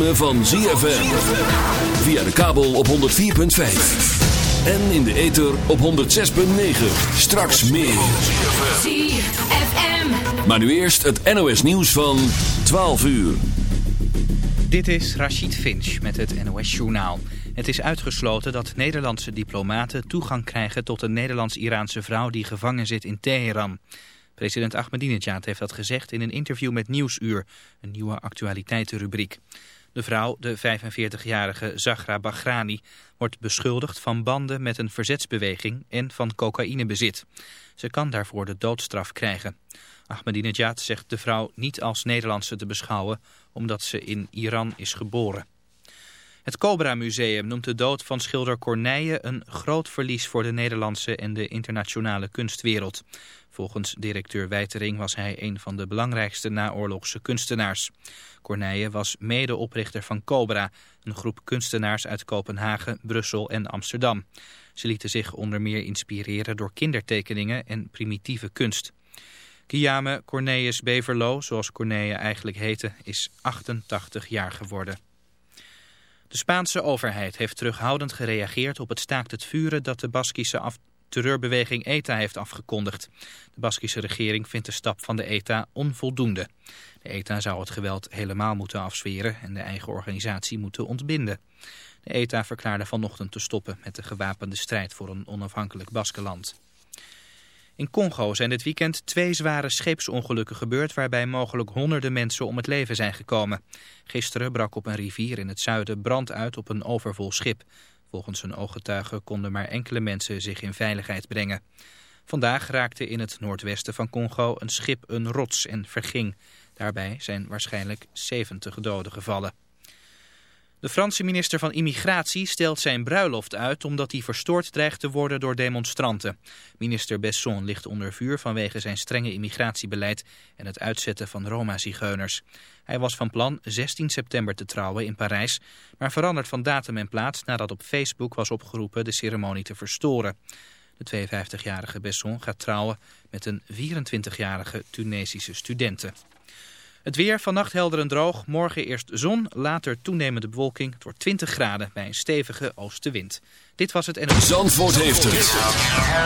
ritme van ZFM. Via de kabel op 104.5. En in de ether op 106.9. Straks meer. ZFM. Maar nu eerst het NOS nieuws van 12 uur. Dit is Rachid Finch met het NOS Journaal. Het is uitgesloten dat Nederlandse diplomaten toegang krijgen tot een Nederlands-Iraanse vrouw die gevangen zit in Teheran. President Ahmadinejad heeft dat gezegd in een interview met Nieuwsuur, een nieuwe actualiteitenrubriek. De vrouw, de 45-jarige Zagra Bahrani, wordt beschuldigd van banden met een verzetsbeweging en van cocaïnebezit. Ze kan daarvoor de doodstraf krijgen. Ahmadinejad zegt de vrouw niet als Nederlandse te beschouwen, omdat ze in Iran is geboren. Het Cobra Museum noemt de dood van schilder Corneille een groot verlies voor de Nederlandse en de internationale kunstwereld. Volgens directeur Wijtering was hij een van de belangrijkste naoorlogse kunstenaars. Corneille was medeoprichter van Cobra, een groep kunstenaars uit Kopenhagen, Brussel en Amsterdam. Ze lieten zich onder meer inspireren door kindertekeningen en primitieve kunst. Guillaume Cornelis Beverlo, zoals Corneille eigenlijk heette, is 88 jaar geworden. De Spaanse overheid heeft terughoudend gereageerd op het staakt het vuren dat de Baskische terreurbeweging ETA heeft afgekondigd. De Baskische regering vindt de stap van de ETA onvoldoende. De ETA zou het geweld helemaal moeten afzweren en de eigen organisatie moeten ontbinden. De ETA verklaarde vanochtend te stoppen met de gewapende strijd voor een onafhankelijk Baskeland. In Congo zijn dit weekend twee zware scheepsongelukken gebeurd waarbij mogelijk honderden mensen om het leven zijn gekomen. Gisteren brak op een rivier in het zuiden brand uit op een overvol schip. Volgens een ooggetuige konden maar enkele mensen zich in veiligheid brengen. Vandaag raakte in het noordwesten van Congo een schip een rots en verging. Daarbij zijn waarschijnlijk 70 doden gevallen. De Franse minister van Immigratie stelt zijn bruiloft uit omdat hij verstoord dreigt te worden door demonstranten. Minister Besson ligt onder vuur vanwege zijn strenge immigratiebeleid en het uitzetten van Roma-zigeuners. Hij was van plan 16 september te trouwen in Parijs, maar verandert van datum en plaats nadat op Facebook was opgeroepen de ceremonie te verstoren. De 52-jarige Besson gaat trouwen met een 24-jarige Tunesische studente. Het weer, vannacht helder en droog. Morgen eerst zon, later toenemende bewolking. Het wordt 20 graden bij een stevige oostenwind. Dit was het en... Zandvoort heeft het.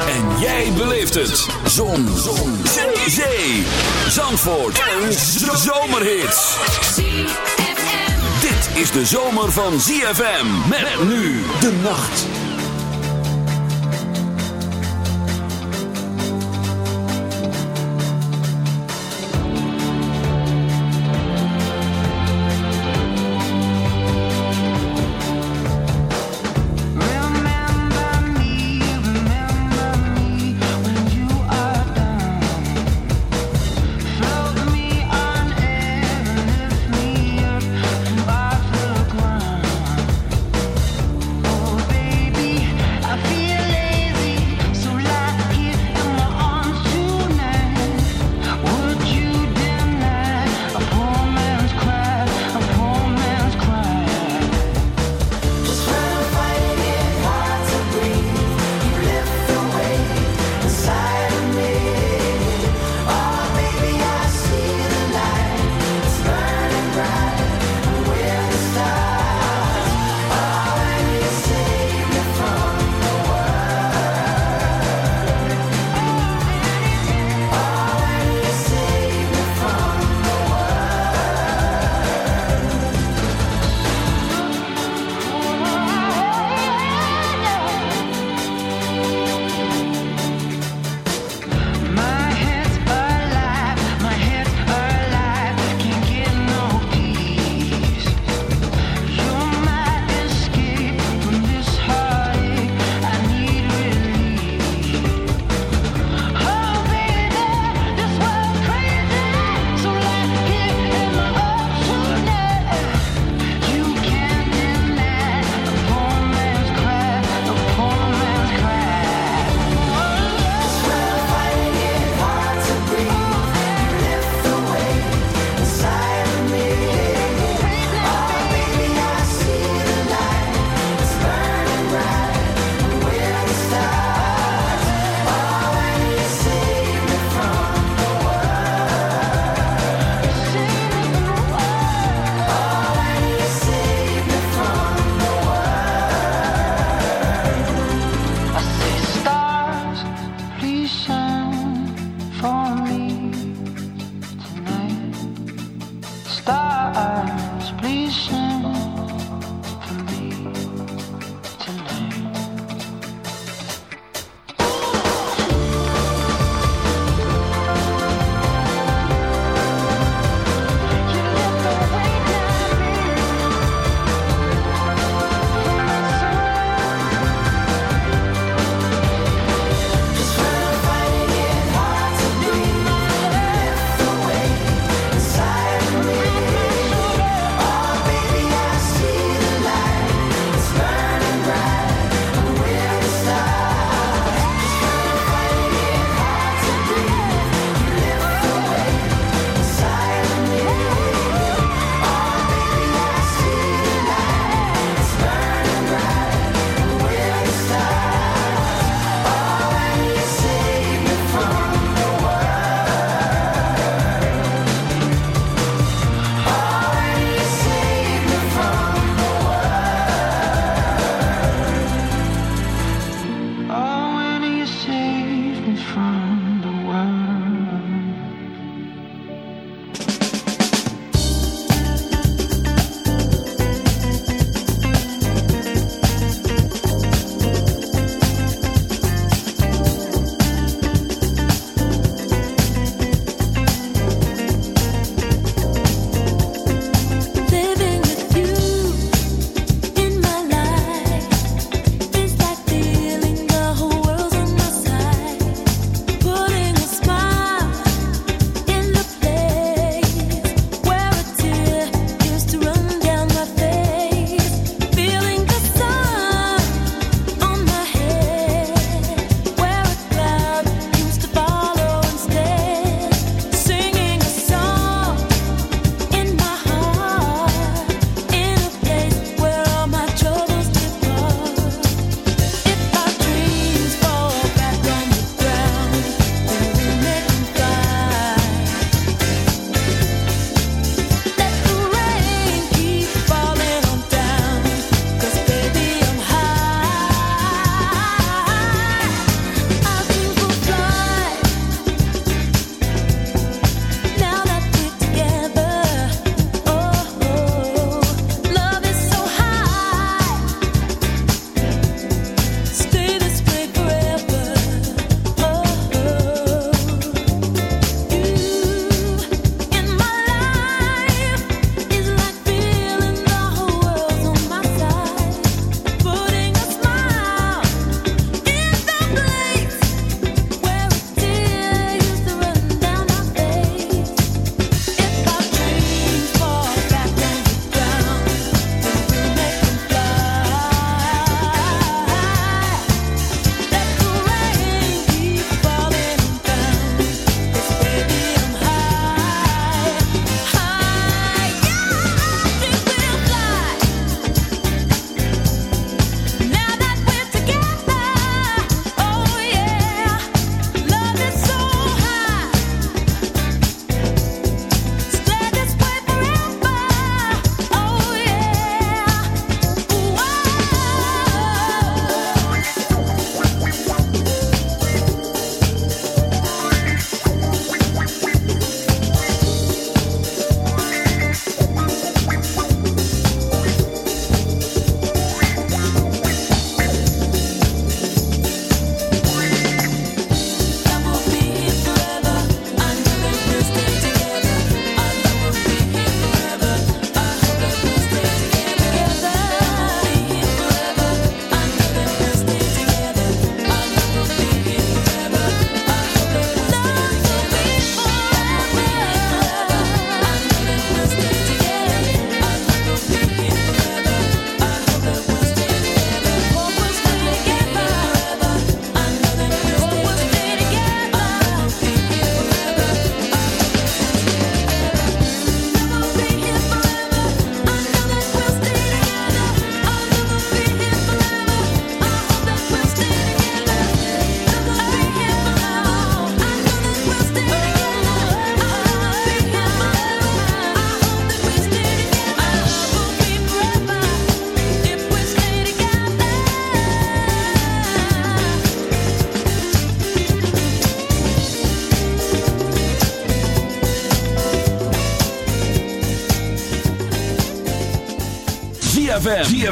En jij beleeft het. Zon. Zon. Zee. Zandvoort. Een zomerhit. Dit is de zomer van ZFM. Met nu de nacht.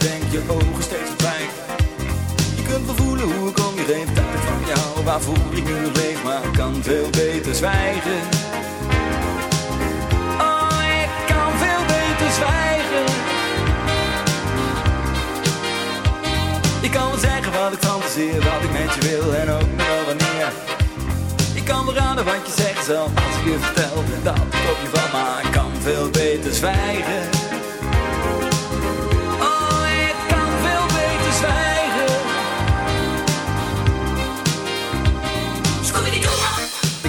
Je denk, je ogen steeds verdwijgen. Je kunt wel voelen hoe ik om je heen, dat ik van jou waarvoor ik nu leef, maar ik kan veel beter zwijgen. Oh, ik kan veel beter zwijgen. Ik kan wel zeggen wat ik fantaseer, wat ik met je wil en ook wel wanneer. Ik kan raden wat je zegt zelf als ik je vertel dat ik je val, maar ik kan veel beter zwijgen.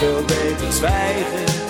Veel beter zwijgen.